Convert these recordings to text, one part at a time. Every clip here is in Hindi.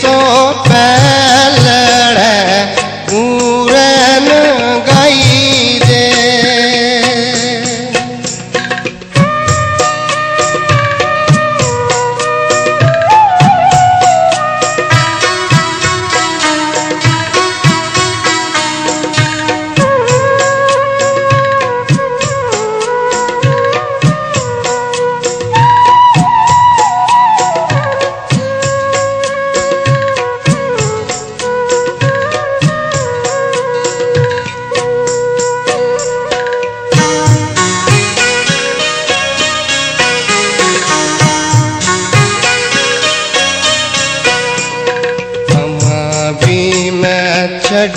तेरी सो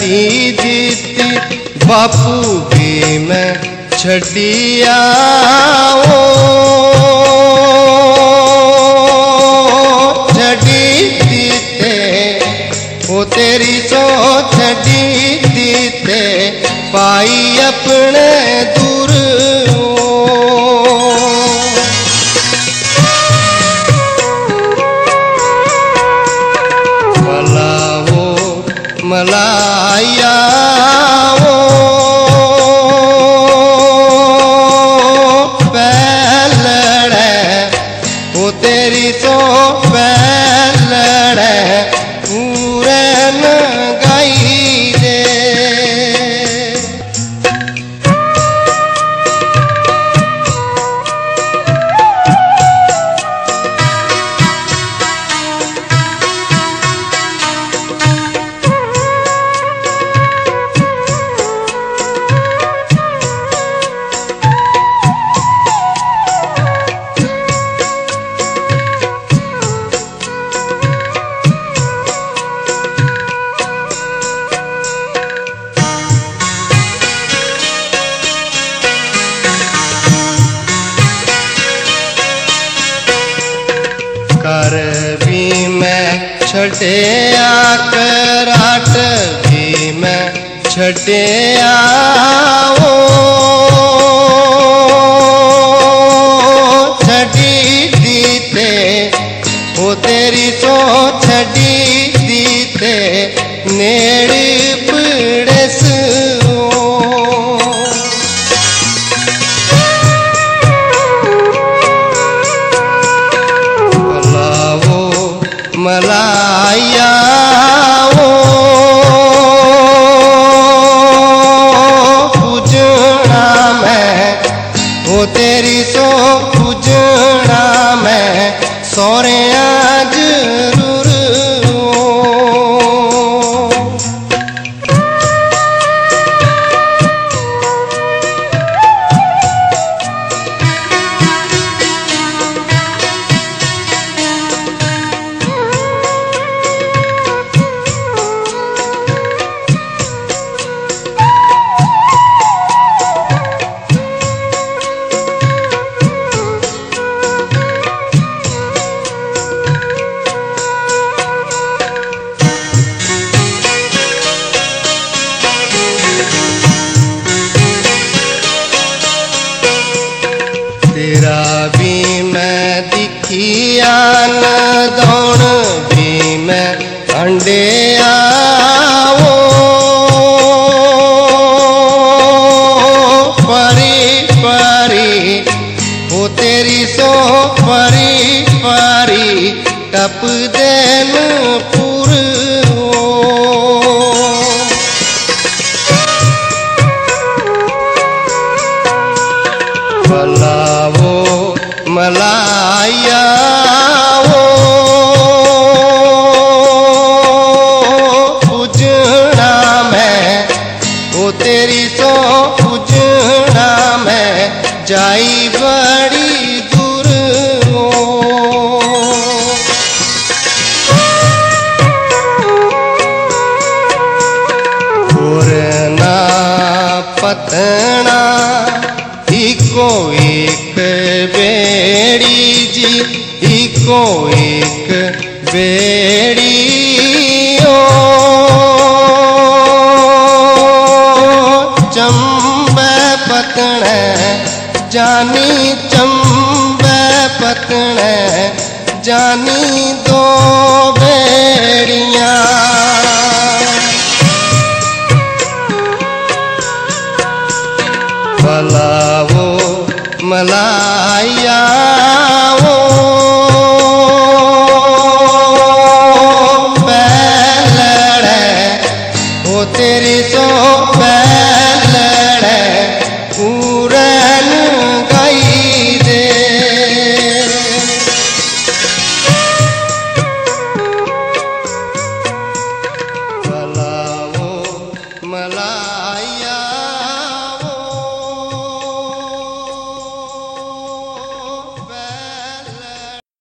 मैं जीती बापू भी मैं छड़िया तेरी तो पैलड़े कर भी मैं छठे कराट भी मैं छठे आओ छड़ी दीते, ओ तेरी सो छड़ी दीते, नेड़ी मलाया पूजना मैं ओ तेरी सो पूजना मैं सोरे मैं दौड़ भी मैं अंडे आओ परी परी वो तेरी सो परी परी टप को एक बेड़ी ओ चंबे पतण जानी चंबे पतण जानी दो बेड़ियाँ। भला वो मलाया